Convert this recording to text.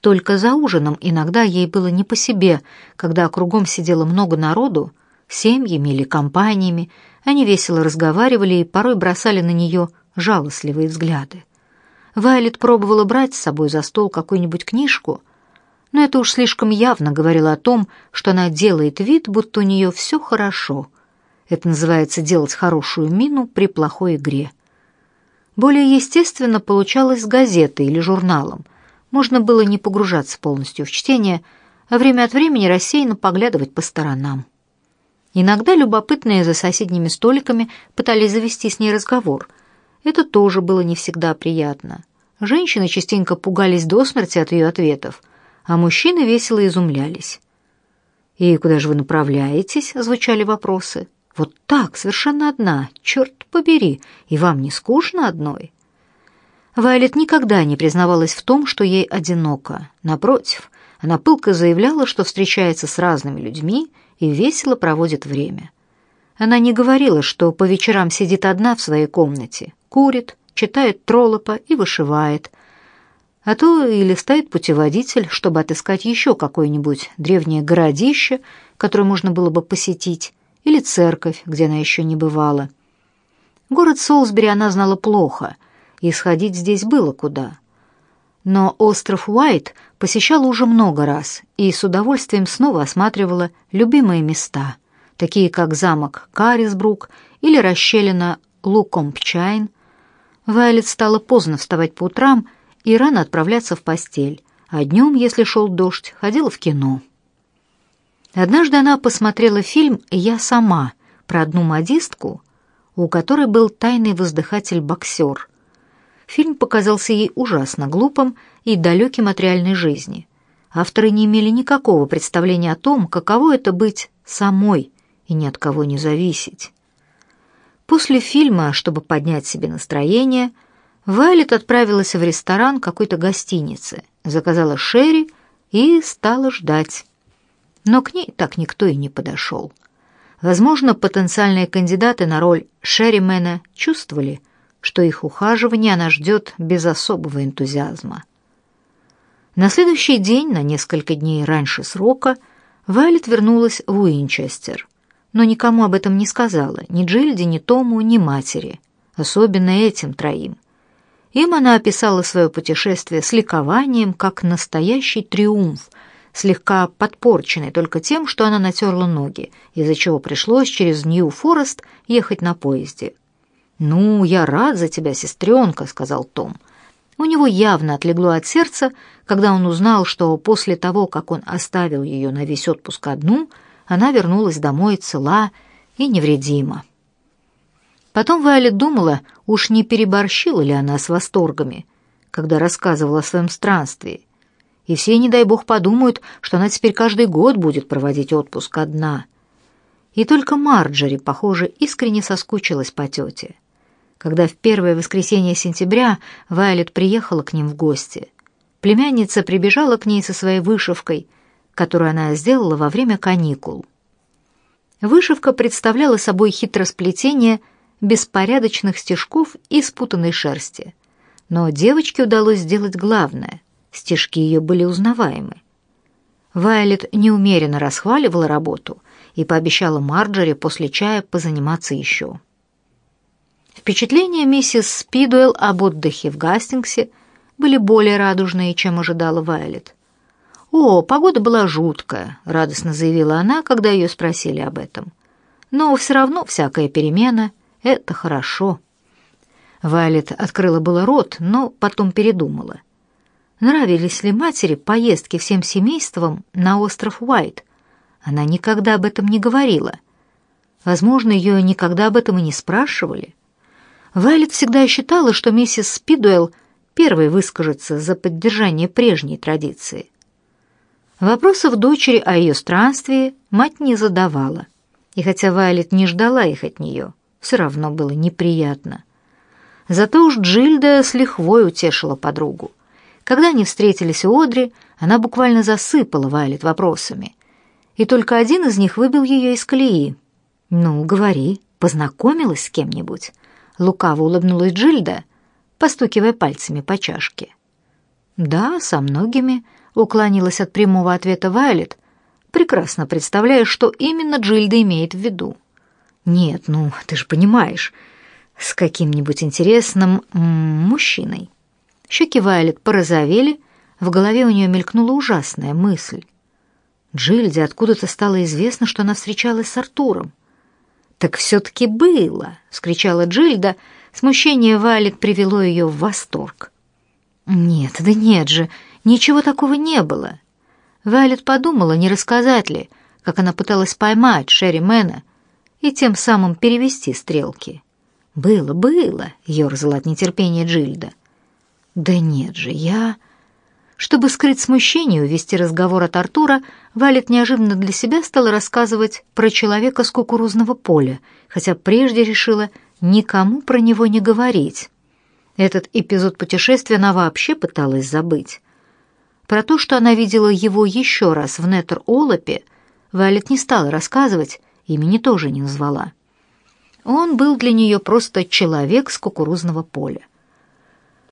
Только за ужином иногда ей было не по себе, когда кругом сидело много народу, семьями или компаниями, они весело разговаривали и порой бросали на нее жалостливые взгляды. Вайлет пробовала брать с собой за стол какую-нибудь книжку, но это уж слишком явно говорило о том, что она делает вид, будто у нее все хорошо. Это называется делать хорошую мину при плохой игре. Более естественно получалось с газетой или журналом. Можно было не погружаться полностью в чтение, а время от времени рассеянно поглядывать по сторонам. Иногда любопытные за соседними столиками пытались завести с ней разговор. Это тоже было не всегда приятно. Женщины частенько пугались до смерти от ее ответов, а мужчины весело изумлялись. «И куда же вы направляетесь?» — звучали вопросы. «Вот так, совершенно одна, черт побери, и вам не скучно одной?» Вайлет никогда не признавалась в том, что ей одиноко. Напротив, она пылко заявляла, что встречается с разными людьми и весело проводит время. Она не говорила, что по вечерам сидит одна в своей комнате, курит, читает троллопа и вышивает, а то и листает путеводитель, чтобы отыскать еще какое-нибудь древнее городище, которое можно было бы посетить, или церковь, где она еще не бывала. Город Солсбери она знала плохо, и сходить здесь было куда. Но остров Уайт посещала уже много раз и с удовольствием снова осматривала любимые места, такие как замок Карисбрук или расщелина Лукомпчайн. Вайлет стала поздно вставать по утрам и рано отправляться в постель, а днем, если шел дождь, ходила в кино. Однажды она посмотрела фильм «Я сама» про одну модистку, у которой был тайный воздыхатель-боксер. Фильм показался ей ужасно глупым и далеким от реальной жизни. Авторы не имели никакого представления о том, каково это быть самой и ни от кого не зависеть. После фильма, чтобы поднять себе настроение, Вайлет отправилась в ресторан какой-то гостиницы, заказала шерри и стала ждать но к ней так никто и не подошел. Возможно, потенциальные кандидаты на роль Шерримена чувствовали, что их ухаживание она ждет без особого энтузиазма. На следующий день, на несколько дней раньше срока, Вайлет вернулась в Уинчестер, но никому об этом не сказала, ни Джильде, ни Тому, ни матери, особенно этим троим. Им она описала свое путешествие с ликованием, как настоящий триумф – слегка подпорченной только тем, что она натерла ноги, из-за чего пришлось через Нью-Форест ехать на поезде. «Ну, я рад за тебя, сестренка», — сказал Том. У него явно отлегло от сердца, когда он узнал, что после того, как он оставил ее на весь отпуск одну, она вернулась домой цела и невредима. Потом Вайолет думала, уж не переборщила ли она с восторгами, когда рассказывала о своем странстве, и все, не дай бог, подумают, что она теперь каждый год будет проводить отпуск одна. И только Марджери, похоже, искренне соскучилась по тете. Когда в первое воскресенье сентября Вайлет приехала к ним в гости, племянница прибежала к ней со своей вышивкой, которую она сделала во время каникул. Вышивка представляла собой хитросплетение беспорядочных стежков и спутанной шерсти. Но девочке удалось сделать главное — Стежки ее были узнаваемы. Вайлет неумеренно расхваливала работу и пообещала Марджори после чая позаниматься еще. Впечатления миссис Спидуэлл об отдыхе в Гастингсе были более радужные, чем ожидала Вайлет. «О, погода была жуткая», — радостно заявила она, когда ее спросили об этом. «Но все равно всякая перемена — это хорошо». Вайлет открыла было рот, но потом передумала — нравились ли матери поездки всем семейством на остров Уайт. Она никогда об этом не говорила. Возможно, ее никогда об этом и не спрашивали. Вайлет всегда считала, что миссис Спидуэлл первой выскажется за поддержание прежней традиции. Вопросов дочери о ее странстве мать не задавала. И хотя Вайлет не ждала их от нее, все равно было неприятно. Зато уж Джильда с лихвой утешила подругу. Когда они встретились у Одри, она буквально засыпала Вайлет вопросами. И только один из них выбил ее из колеи. «Ну, говори, познакомилась с кем-нибудь?» Лукаво улыбнулась Джильда, постукивая пальцами по чашке. «Да, со многими», уклонилась от прямого ответа Вайлет, прекрасно представляя, что именно Джильда имеет в виду. «Нет, ну, ты же понимаешь, с каким-нибудь интересным мужчиной». Щеки Вайлет порозовели, в голове у нее мелькнула ужасная мысль. Джильде откуда-то стало известно, что она встречалась с Артуром. «Так все-таки было!» — вскричала Джильда. Смущение Вайлет привело ее в восторг. «Нет, да нет же, ничего такого не было!» Вайлет подумала, не рассказать ли, как она пыталась поймать Шерри Мэна и тем самым перевести стрелки. «Было, было!» — ерзала от нетерпения Джильда. «Да нет же, я...» Чтобы скрыть смущение и увести разговор от Артура, Валет неожиданно для себя стала рассказывать про человека с кукурузного поля, хотя прежде решила никому про него не говорить. Этот эпизод путешествия она вообще пыталась забыть. Про то, что она видела его еще раз в Нетер-Олопе, Валет не стала рассказывать, имени тоже не назвала. Он был для нее просто человек с кукурузного поля.